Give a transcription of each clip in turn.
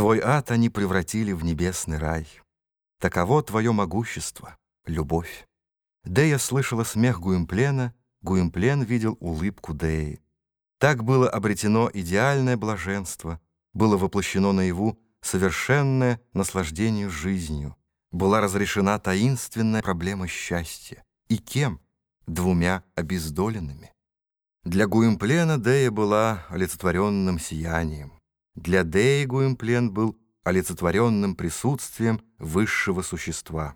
Свой ад они превратили в небесный рай. Таково твое могущество, любовь. Дея слышала смех Гуимплена, Гуимплен видел улыбку Деи. Так было обретено идеальное блаженство, было воплощено наяву совершенное наслаждение жизнью, была разрешена таинственная проблема счастья. И кем? Двумя обездоленными. Для Гуимплена Дея была олицетворенным сиянием. Для Деи Гуимплен был олицетворенным присутствием высшего существа.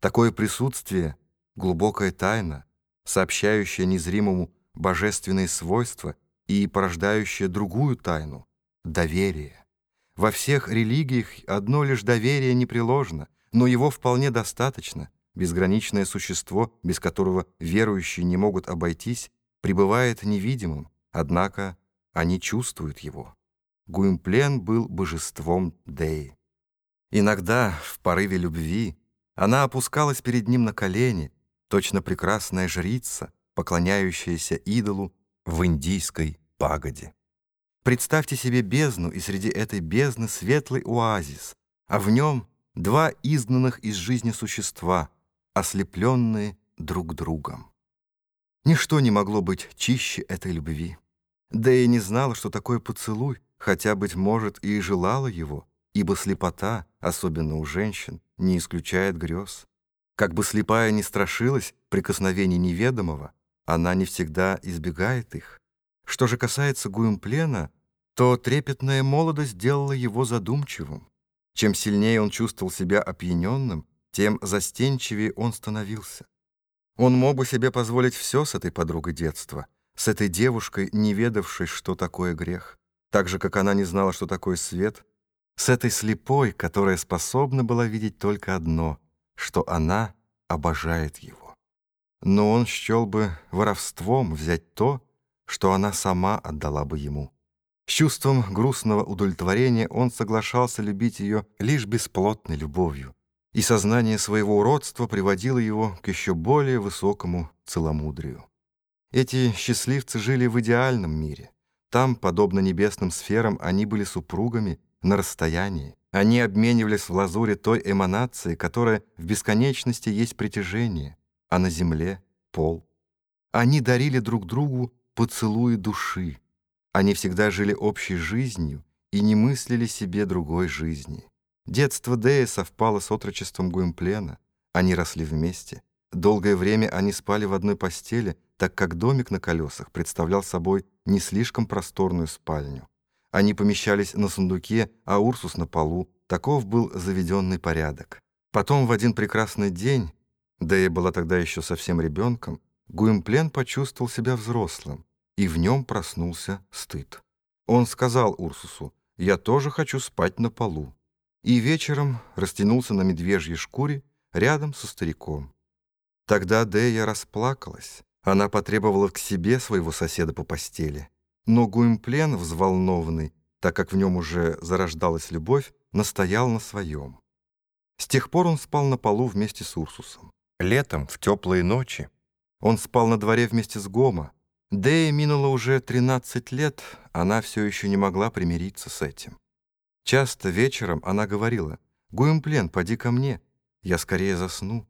Такое присутствие — глубокая тайна, сообщающая незримому божественные свойства и порождающая другую тайну — доверие. Во всех религиях одно лишь доверие непреложно, но его вполне достаточно. Безграничное существо, без которого верующие не могут обойтись, пребывает невидимым, однако они чувствуют его. Гуимплен был божеством Деи. Иногда, в порыве любви, она опускалась перед ним на колени, точно прекрасная жрица, поклоняющаяся идолу в индийской пагоде. Представьте себе бездну, и среди этой бездны светлый оазис, а в нем два изгнанных из жизни существа, ослепленные друг другом. Ничто не могло быть чище этой любви. Да и не знала, что такое поцелуй, хотя, быть может, и желала его, ибо слепота, особенно у женщин, не исключает грез. Как бы слепая не страшилась прикосновений неведомого, она не всегда избегает их. Что же касается Гуимплена, то трепетная молодость делала его задумчивым. Чем сильнее он чувствовал себя опьяненным, тем застенчивее он становился. Он мог бы себе позволить все с этой подругой детства, с этой девушкой, не ведавшей, что такое грех так же, как она не знала, что такое свет, с этой слепой, которая способна была видеть только одно, что она обожает его. Но он счел бы воровством взять то, что она сама отдала бы ему. С чувством грустного удовлетворения он соглашался любить ее лишь бесплотной любовью, и сознание своего уродства приводило его к еще более высокому целомудрию. Эти счастливцы жили в идеальном мире — там, подобно небесным сферам, они были супругами на расстоянии. Они обменивались в лазуре той эманации, которая в бесконечности есть притяжение, а на земле — пол. Они дарили друг другу поцелуи души. Они всегда жили общей жизнью и не мыслили себе другой жизни. Детство Дея совпало с отрочеством Гуимплена. Они росли вместе. Долгое время они спали в одной постели, так как домик на колесах представлял собой не слишком просторную спальню. Они помещались на сундуке, а Урсус на полу. Таков был заведенный порядок. Потом в один прекрасный день, да и была тогда еще совсем ребенком, Гуимплен почувствовал себя взрослым, и в нем проснулся стыд. Он сказал Урсусу, «Я тоже хочу спать на полу». И вечером растянулся на медвежьей шкуре рядом со стариком. Тогда Дея расплакалась. Она потребовала к себе своего соседа по постели. Но Гуимплен, взволнованный, так как в нем уже зарождалась любовь, настоял на своем. С тех пор он спал на полу вместе с Урсусом. Летом, в теплые ночи, он спал на дворе вместе с Гома. Дея минуло уже 13 лет, она все еще не могла примириться с этим. Часто вечером она говорила, «Гуимплен, поди ко мне, я скорее засну».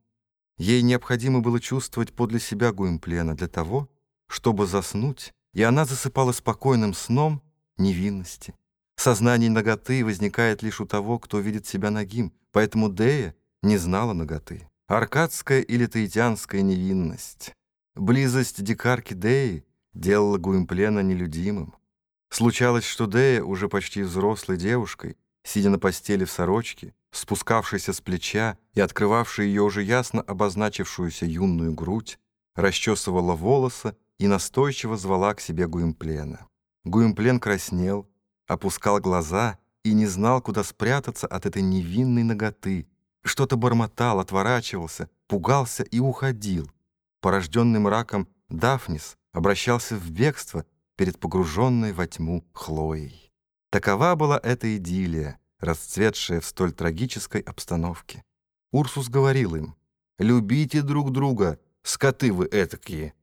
Ей необходимо было чувствовать подле себя Гуимплена для того, чтобы заснуть, и она засыпала спокойным сном невинности. Сознание наготы возникает лишь у того, кто видит себя нагим, поэтому Дея не знала наготы. Аркадская или таитянская невинность. Близость дикарки Деи делала Гуимплена нелюдимым. Случалось, что Дея, уже почти взрослой девушкой, сидя на постели в сорочке, спускавшейся с плеча и открывавшей ее уже ясно обозначившуюся юную грудь, расчесывала волосы и настойчиво звала к себе Гуимплена. Гуимплен краснел, опускал глаза и не знал, куда спрятаться от этой невинной ноготы. Что-то бормотал, отворачивался, пугался и уходил. Порожденный мраком Дафнис обращался в бегство перед погруженной во тьму Хлоей. Такова была эта идиллия, расцветшая в столь трагической обстановке. Урсус говорил им, «Любите друг друга, скоты вы этакие,